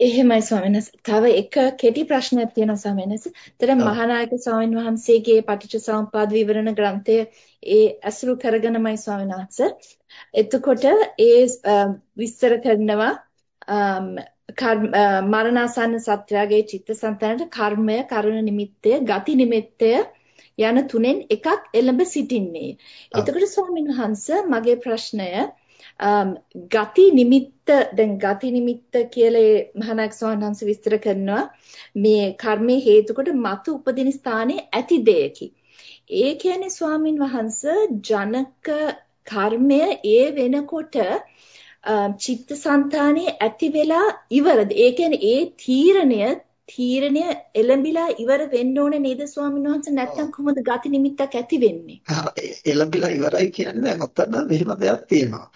එහෙමයි ස්වාමීන් වහන්සේ. තව එක කෙටි ප්‍රශ්නයක් තියෙනවා ස්වාමීන් වහන්සේ. ତර මහානායක ස්වාමීන් වහන්සේගේ පටිච්චසමුපාද විවරණ ග්‍රන්ථය ඒ අසුරු කරගෙනමයි ස්වාමීන් වහන්සේ. එතකොට ඒ විස්තර කරනවා මරණාසන්න සත්‍යයේ චිත්තසංතානට කර්මය, කරුණ නිමිත්තය, ගති නිමිත්තය යන තුනෙන් එකක් එළඹ සිටින්නේ. එතකොට ස්වාමීන් වහන්සේ මගේ ප්‍රශ්නය Um, ගති නිමිත්ත දැන් ගති නිමිත්ත කියලා මහානායක ස්වාමීන් විස්තර කරනවා මේ කර්මයේ හේතු කොට මතු උපදින ස්ථානයේ ඇති දෙයකි. ඒ කියන්නේ ස්වාමින් වහන්සේ ජනක කර්මය ඒ වෙනකොට um, චිත්තසංතානයේ ඇති වෙලා ඉවරද? ඒ කියන්නේ ඒ තීරණය තීරණය එළඹිලා ඉවර වෙන්න ඕනේ නේද ස්වාමීන් වහන්සේ නැත්නම් කොහොමද ගති නිමිත්තක් ඇති වෙන්නේ? එළඹිලා ඉවරයි කියන්නේ දැන් ඔතන මෙහෙම දෙයක් තියෙනවා.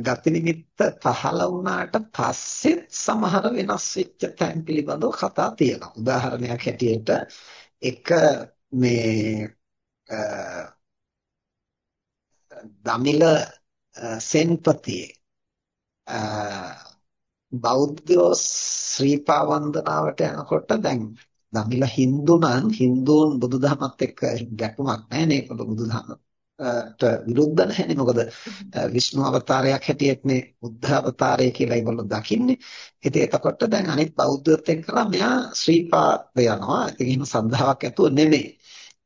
ගති නිමිත්ත පහළ වුණාට පස්සෙත් සමහර වෙනස් වෙච්ච තැන් පිළිබඳව කතා තියෙනවා. උදාහරණයක් හැටියට එක මේ දමිල සෙන්පතියේ බෞද්ධෝ ශ්‍රීපා වන්දනාවට යනකොට දැන් දමිල හින්දු නම් හින්දුන් බුදුදහමත් එක්ක ගැටුමක් නැහැ නේ බුදුදහම ට විරුද්ධ නැහැනේ මොකද විෂ්ණු අවතාරයක් හැටියට මේ බුද්ධ අවතාරය කියලා ඒගොල්ලෝ දකින්නේ. ඉතින් එතකොට දැන් අනිත් බෞද්ධයත් එක්කලා මෙහා ශ්‍රීපාද යනවා. ඉතින් එහෙම සද්ධාාවක් ඇතුව නෙමෙයි.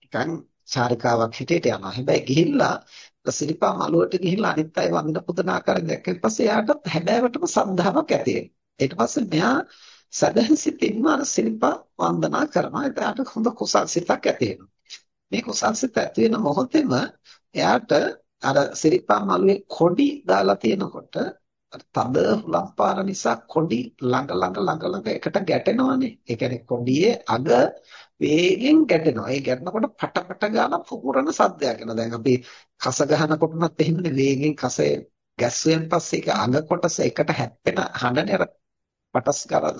නිකන් චාරිකාවක් හැටියට යනවා. හැබැයි ගිහිල්ලා සිරිපා මළුවට ගිහිල්ලා අනිත් අය වන්දන පුදන ආකාරයෙන් දැක්කන් පස්සේ එයාට හැබෑවටම සද්ධාාවක් ඇති ඊට පස්සේ මෙයා සදහසිතින්ම අර සිරිපා වන්දනා කරනවා. එයාට හොඳ කුසල් සිතක් ඇති වෙනවා. මේ කුසල් සිත ඇති වෙන මොහොතේම එයාට අර සිරිපා මළුවේ කොඩි දාලා තියෙනකොට තද හුලම් පාර නිසා කොඩි ළඟ ළඟ ළඟ ළඟ එකට ගැටෙනවනේ. ඒ කියන්නේ කොඩියේ අග වේගෙන් ගැටෙනවා. ඒ ගැටෙනකොට පට පට ගාලා පුපුරන සද්දයක් එනවා. දැන් අපි කස ගහනකොටත් එහෙමනේ වේගෙන් කසේ ගැස්සුවෙන් පස්සේ ඒක අග කොටස එකට හැප්පෙන හඬනේ අර පටස් ගාලා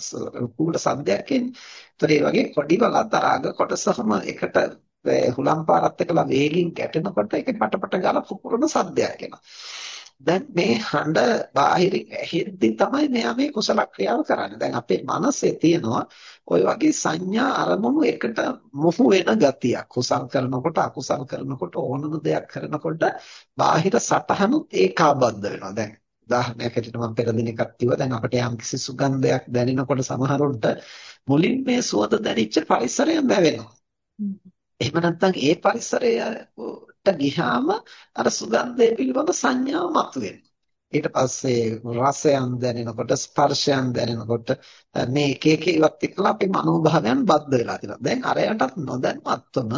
පුපුර සද්දයක් එන්නේ. ඒතර ඒ වගේ කොඩි වලත් අර අග කොටසම එකට හුලම් පාරත් එක්කලා වේගින් ගැටෙනකොට ඒකේ පටපට ගාලා පුපුරන සද්දයක් එනවා. දැන් මේ හඬ බාහිරින් ඇහෙද්දි තමයි මෙයා මේ කුසල ක්‍රියාව කරන්නේ. දැන් අපේ මනසේ තියෙනවා ওই වගේ සංඥා අරමුණු එකට මොහු වෙන ගතියක්. කුසල් කරනකොට අකුසල් කරනකොට ඕනම දෙයක් කරනකොට බාහිර සටහනුත් ඒකාබද්ධ වෙනවා. දැන් උදාහරණයක් හැටියට මම පෙර දිනකක් කිව්වා දැන් අපිට යම් කිසි සුගන්ධයක් දැනෙනකොට සමහරුන්ට මුලින් මේ සුවඳ දැනෙච්ච පරිසරය බැවෙනවා. එහෙම නැත්නම් ඒ පරිසරයට ගියාම අර සුගන්ධය පිළිබඳ සංඥාව මතුවෙනවා. ඊට පස්සේ රසයන් දැනෙනකොට ස්පර්ශයන් දැනෙනකොට මේ එක එක ඒවත් එක්කලා අපේ මනෝභාවයන් බද්ධ වෙලා තියෙනවා. දැන් අරයටත් නොදැනුවත්වම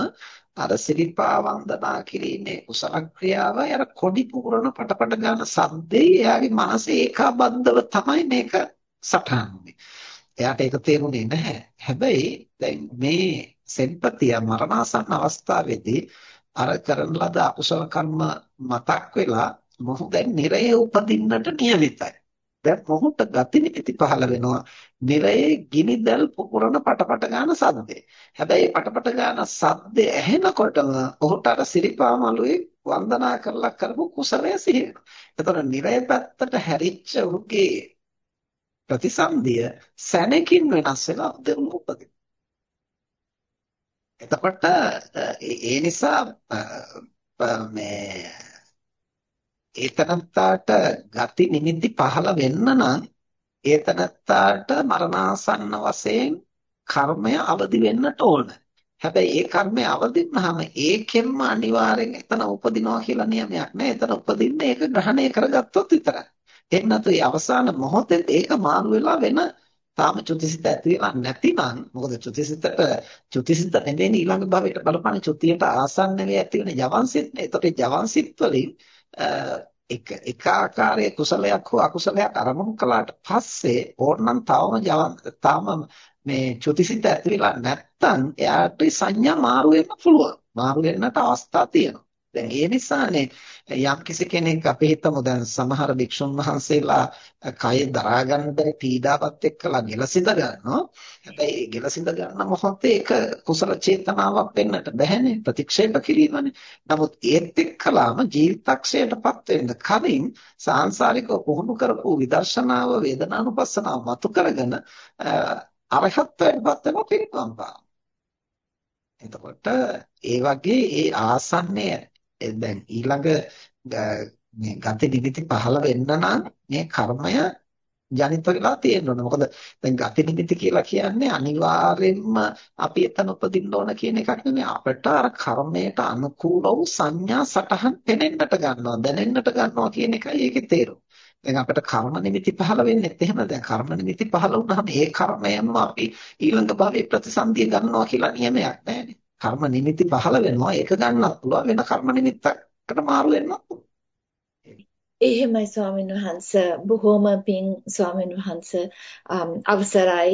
අර සිරිපා වන්දනා කිරීමේ කුසල ක්‍රියාව අර කොඩි පුරන පටපට ගන්න සද්දේ එයාගේ මනසේ ඒකාබද්ධව තමයි මේක සටහන් එයාට ඒක තේරුනේ නැහැ. හැබැයි දැන් මේ සෙන්පතිය මරණාසන්න අවස්ථාවේදී අර කරන ලද අකුසල කර්ම මතක් වෙලා මොහු දැන් නිරයේ උපදින්නට නියමිතයි. දැන් මොහුට ගති නිති පහළ වෙනවා. නිරයේ ගිනිදල් පුපුරන පටපට ගන්න සද්දේ. හැබැයි පටපට ගන්න සද්දේ ඇහෙනකොටම ඔහුට අර සිරිපාමලුවේ වන්දනා කරලා කරපු කුසලය සිහි වෙනවා. එතකොට නිරය පැත්තට හැරිච්ච ඔහුගේ ප්‍රතිසන්දිය සැනකින් වෙනස් වෙලා දෙවුම් උපදිනවා. එතකොට ඒ නිසා මේ ඒතනත්තාට ගති නිමිති පහළ වෙන්න නම් ඒතනත්තාට මරණාසන්න වශයෙන් කර්මය අවදි වෙන්නට ඕන. හැබැයි ඒ කර්මය අවදි වුනහම ඒකෙන්ම අනිවාර්යෙන් එතන උපදිනවා කියලා නියමයක් නෑ. එතන උපදින්නේ ඒක ග්‍රහණය කරගත්තොත් විතරයි. එහෙම නැතු ඒ අවසාන මොහොතේ ඒක මාරු වෙලා වෙන තාම චුතිසිත ඇති වෙලා නැතිනම් මොකද චුතිසිතට චුතිසිත නෙමෙයි ඊළඟ භවයට බලපාන චුතියට ආසන්න වේ ඇති වෙන ජවන්සිත නේ. ඒතකොට ජවන්සිත වලින් එක එක ආකාරයේ කුසලයක් හෝ අකුසලයක් අරමුණු කළාට පස්සේ ඕනනම් තවම ජවන් තාම මේ චුතිසිත ඇති වෙලා නැත්තම් එයාට සංඥා මාරු වෙන්න පුළුවන්. මාරු වෙන්නට අවස්ථා තියෙනවා. දැන් ඒ නිසානේ යම් කිසි කෙනෙක් අපි හිතමු දැන් සමහර භික්ෂුන් වහන්සේලා කය දරා ගන්න බැරි පීඩාවත් එක්කලා ගෙලසිඳ ගන්නවා. හැබැයි ඒ ගෙලසිඳ ගන්න මොහොතේ ඒක කුසල චේතනාවක් වෙන්නට බැහැනේ ප්‍රතික්ෂේප කිරීමනේ. නමුත් ඒත් එක්කලාම ජීවිතක්ෂයටපත් වෙන්න කලින් සාංශාරිකව පුහුණු කරපු විදර්ශනාව වේදනානුපස්සනාව මතු කරගෙන අරහත්ත්වයටපත් වෙනවා පිරිනවම් පාන. එතකොට ඒ වගේ ඒ ආසන්නය දැන් ඊළඟ මේ ගති නිමිති පහළ වෙන්න නම් මේ කර්මය ජනිත වෙලා තියෙන්න ඕන. මොකද දැන් ගති නිමිති කියලා කියන්නේ අනිවාර්යෙන්ම අපි එතන උපදින්න ඕන කියන එකක් නෙමෙයි. අපිට අර කර්මයට අනුකූල වූ සංඥා සටහන් පෙනෙන්නට ගන්නවා, දැනෙන්නට ගන්නවා කියන එකයි ඒකේ තේරුම. දැන් අපිට කර්ම නිමිති පහළ වෙන්නේ එහෙම දැන් කර්ම නිමිති පහළ වුණාම ඒ කර්මයෙන්ම අපි ඊළඟ භවයේ ප්‍රතිසන්දිය ගන්නවා කියලා නියමයක් නැහැ කර්ම නිමිති පහළ වෙනවා. ඒක ගන්නත් පුළුවන්. වෙන කර්ම නිමිත්තකට මාරු වෙන්නත් පුළුවන්. එහෙමයි ස්වාමීන් වහන්ස බොහොම පිං ස්වාමීන් වහන්ස අවසරයි.